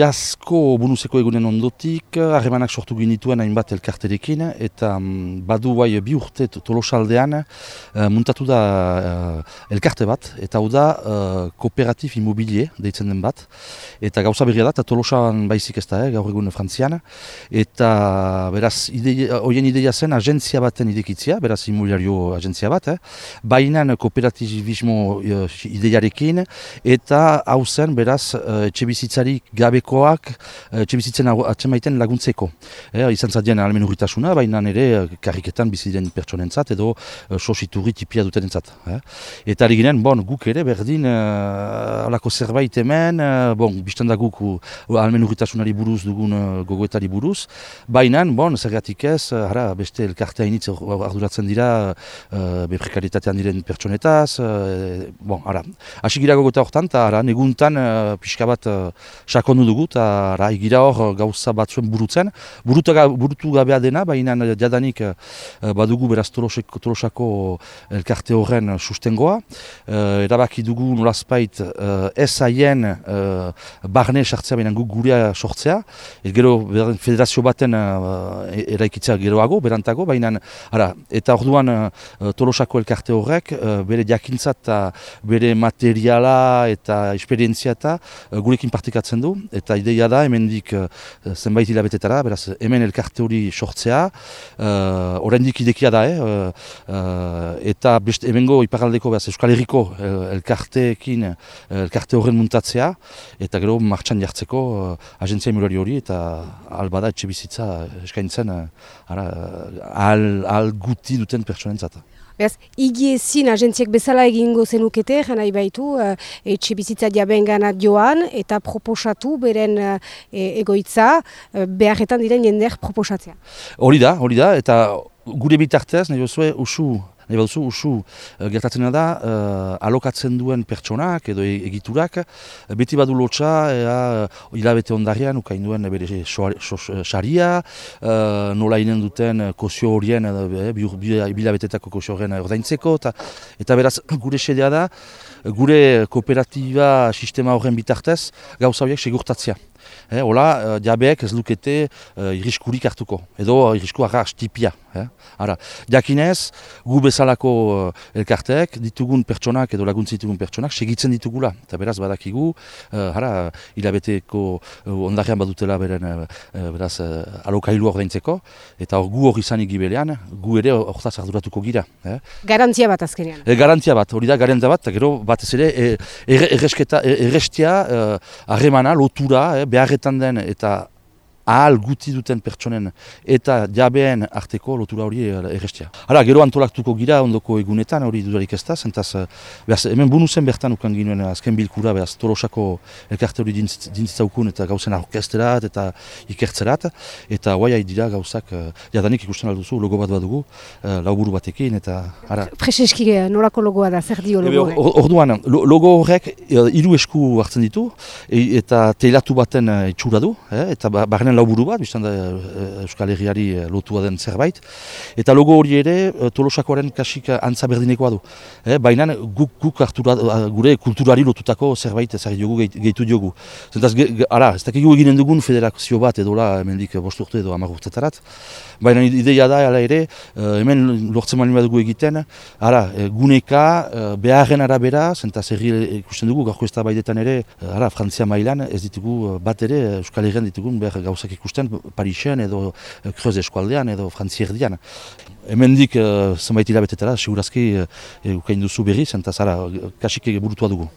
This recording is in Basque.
jasko bonuseko egunen ondotik, harremanak sortu ginituen hainbat elkarterekin, eta um, badu bai bi urte tolosaldean uh, muntatu da uh, elkarte bat, eta hau da uh, kooperatif immobilie deitzen den bat, eta gauza berria da, eta tolosan baizik ez da, eh, gaur egun frantzian, eta beraz, ideia, oien ideia zen agentzia baten idekitzia, beraz immobiliario agentzia bat, eh, bainan kooperativismo uh, ideiarekin, eta hau zen, beraz, uh, etxe bizitzarik gabe gabekoak uh, txebizitzen atzemaiten laguntzeko. E, izan zadien almen urritasuna, baina ere eh, karriketan bizitzen pertsonentzat edo uh, sositurri tipia duten entzat. Eta ari ginen, bon, guk ere berdin uh, alako zerbait hemen, bon, bizten da guk almen urritasunari buruz dugun gogoetari buruz, baina, bon, zergatik ez, uh, beste elkartea initz arduratzen dira uh, beprekaritatean diren pertsonetaz, uh, bon, ara, gira gogoeta hortan, eta neguntan uh, pixka bat uh, dugu, eta raigira hor gauza batzuen burutzen. Burutu, burutu gabea dena, baina jadanik uh, badugu beraz tolosako elkarte horren sustengoa. Uh, erabaki dugu nolazpait uh, ez haien uh, barne sartzea, baina gu gurea sortzea. Et gero federazio baten uh, eraikitzea geroago, berantago, baina ara, eta orduan uh, tolosako elkarte horrek uh, bere jakintzat eta bere materiala eta esperientzia eta uh, gurekin partikatzen du eta ideia da hemendik uh, zenbait hilabetetara, beraz hemen elkarte hori sortzea, uh, oraindik idekia da, eh, uh, eta best, hemengo iparaldeko beraz Euskal Herriko uh, elkarteekin elkarte horren muntatzea, eta gero martxan jartzeko uh, agentzia emulari hori, eta albada etxe bizitza eskaintzen uh, ara, al, al guti duten pertsonentzat. Beraz, igiezin agentziak bezala egingo zenukete, jena ibaitu, uh, etxe bizitza diaben joan, eta proposatu beren uh, egoitza, uh, beharretan diren jender proposatzea. Hori da, hori da, eta gure bitartez, nahi bozue, usu nahi baduzu, usu uh, gertatzen da, uh, alokatzen duen pertsonak edo e, egiturak, uh, beti badu lotxa, ea, hilabete ondarrian, ukain duen bere xaria, uh, nola inen duten kozio horien, uh, bilabetetako kozio horien ordaintzeko, eta, eta beraz, gure sedea da, gure kooperatiba sistema horren bitartez, gauza horiek segurtatzea. Eh, hola, diabeek ez lukete uh, irriskurik hartuko, edo irrisku arras tipia. Eh? Ara, jakinez, gu bezalako uh, elkarteek ditugun pertsonak edo laguntzi ditugun pertsonak segitzen ditugula. Eta beraz badakigu, uh, ara, hilabeteko uh, ondarean badutela beren beraz alokailu ordaintzeko, eta hor gu hori izan igibelean, gu ere horretaz arduratuko gira. Eh? Garantzia bat azkenean. E, garantzia bat, hori da garantzia bat, gero batez ere e, erresketa, errestia, harremana, lotura, eh, beharretan den eta ahal guti duten pertsonen eta jabeen arteko lotura hori eh, errestia. Hala, gero antolaktuko gira ondoko egunetan hori dudarik ez da, zentaz, eh, behaz, hemen bonuzen bertan ukan ginuen azken bilkura, behaz, tolosako elkarte hori dintzitzaukun eta gauzen orkesterat eta ikertzerat, eta guai dira gauzak, uh, jadanik ikusten alduzu, logo bat badugu, uh, lauburu batekin, eta... Ara. Prezeski, norako logoa da, zer dio logo horrek? Orduan, logo horrek hiru esku hartzen ditu, eta teilatu baten itxura du, eta ba, barren lauburu bat, biztan da eh, Euskal Herriari eh, lotua den zerbait. Eta logo hori ere eh, Tolosakoaren kasik antza berdinekoa du. Eh, Baina guk, guk hartura, gure kulturari lotutako zerbait ezagri dugu gehitu diogu. Zentaz, ara, ez dakigu eginen dugun federazio bat edo la, hemendik bost urte edo hamar urtetarat. Baina ideia da, ala ere, hemen lortzen mani dugu egiten, ara, guneka, beharren arabera, zentaz, herri ikusten dugu, garko ez da baidetan ere, ara, Frantzia mailan, ez ditugu bat ere, Euskal Herrian ditugun behar gauzak ikusten Parisen edo Kreuz eskualdean edo Frantzierdian. Hemen dik, uh, zenbait hilabetetara, segurazki, uh, ukain duzu berri, zentaz, kasik burutua dugu.